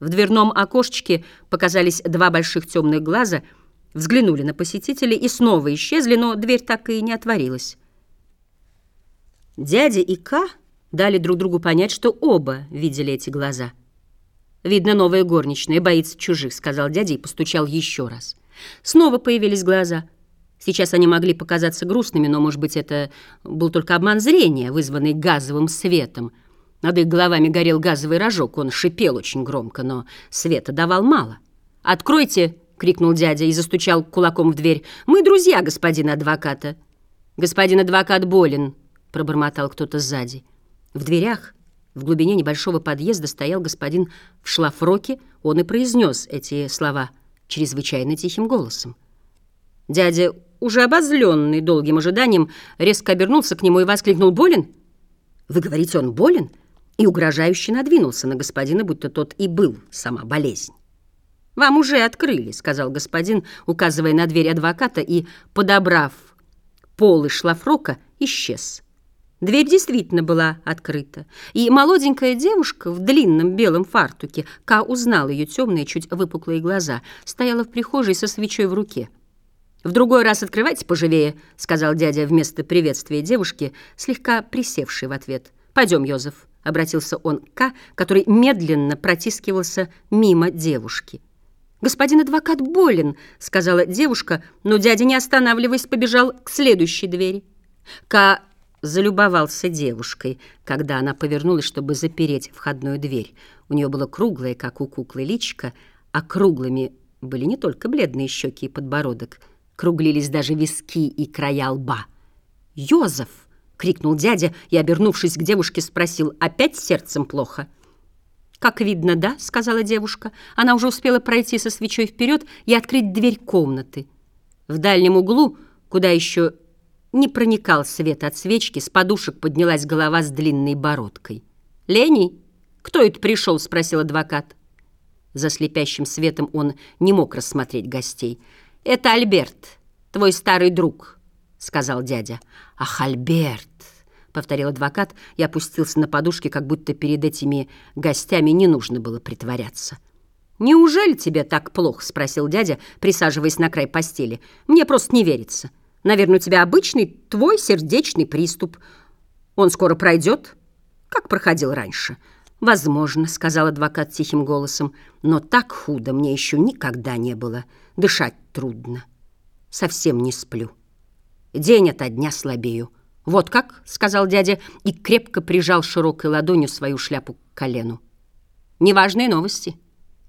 В дверном окошечке показались два больших темных глаза, взглянули на посетителей и снова исчезли, но дверь так и не отворилась. Дядя и Ка дали друг другу понять, что оба видели эти глаза. «Видно, новая горничная боится чужих», — сказал дядя и постучал еще раз. Снова появились глаза. Сейчас они могли показаться грустными, но, может быть, это был только обман зрения, вызванный газовым светом — над их головами горел газовый рожок. Он шипел очень громко, но света давал мало. «Откройте!» — крикнул дядя и застучал кулаком в дверь. «Мы друзья господина адвоката». «Господин адвокат болен», — пробормотал кто-то сзади. В дверях, в глубине небольшого подъезда, стоял господин в шлафроке. Он и произнес эти слова чрезвычайно тихим голосом. Дядя, уже обозленный долгим ожиданием, резко обернулся к нему и воскликнул «Болен? Вы говорите, он болен?» И угрожающе надвинулся на господина, будто тот и был сама болезнь. «Вам уже открыли», — сказал господин, указывая на дверь адвоката и, подобрав полы шлафрока, исчез. Дверь действительно была открыта, и молоденькая девушка в длинном белом фартуке, Ка узнал ее темные, чуть выпуклые глаза, стояла в прихожей со свечой в руке. «В другой раз открывайте поживее», — сказал дядя вместо приветствия девушки, слегка присевшей в ответ. «Пойдем, Йозеф» обратился он к К, который медленно протискивался мимо девушки. «Господин адвокат болен», — сказала девушка, но дядя, не останавливаясь, побежал к следующей двери. К залюбовался девушкой, когда она повернулась, чтобы запереть входную дверь. У нее было круглое, как у куклы, личико, а круглыми были не только бледные щеки и подбородок, круглились даже виски и края лба. «Йозеф!» — крикнул дядя и, обернувшись к девушке, спросил, «Опять сердцем плохо?» «Как видно, да», — сказала девушка. Она уже успела пройти со свечой вперед и открыть дверь комнаты. В дальнем углу, куда еще не проникал свет от свечки, с подушек поднялась голова с длинной бородкой. «Лени, кто это пришел?» — спросил адвокат. За слепящим светом он не мог рассмотреть гостей. «Это Альберт, твой старый друг». — сказал дядя. «Ах, Альберт!» — повторил адвокат и опустился на подушке, как будто перед этими гостями не нужно было притворяться. «Неужели тебе так плохо?» — спросил дядя, присаживаясь на край постели. «Мне просто не верится. Наверное, у тебя обычный твой сердечный приступ. Он скоро пройдет, как проходил раньше». «Возможно», — сказал адвокат тихим голосом, «но так худо мне еще никогда не было. Дышать трудно. Совсем не сплю». День ото дня слабею. «Вот как?» — сказал дядя и крепко прижал широкой ладонью свою шляпу к колену. «Неважные новости.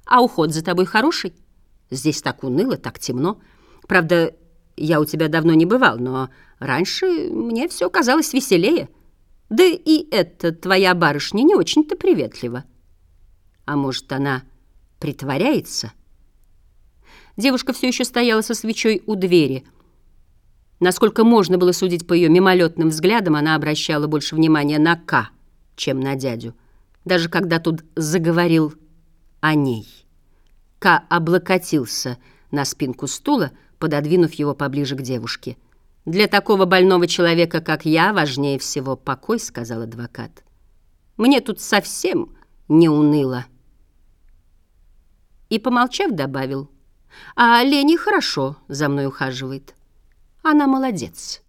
А уход за тобой хороший? Здесь так уныло, так темно. Правда, я у тебя давно не бывал, но раньше мне все казалось веселее. Да и эта твоя барышня не очень-то приветлива. А может, она притворяется?» Девушка все еще стояла со свечой у двери — Насколько можно было судить по ее мимолетным взглядам, она обращала больше внимания на К, чем на дядю. Даже когда тут заговорил о ней. К облокотился на спинку стула, пододвинув его поближе к девушке. «Для такого больного человека, как я, важнее всего покой», — сказал адвокат. «Мне тут совсем не уныло». И, помолчав, добавил, «А Лени хорошо за мной ухаживает». Она молодец.